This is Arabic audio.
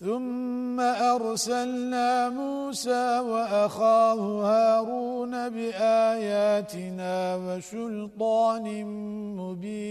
ثم أرسلنا موسى وأخاه هارون بآياتنا وسلطان مبين.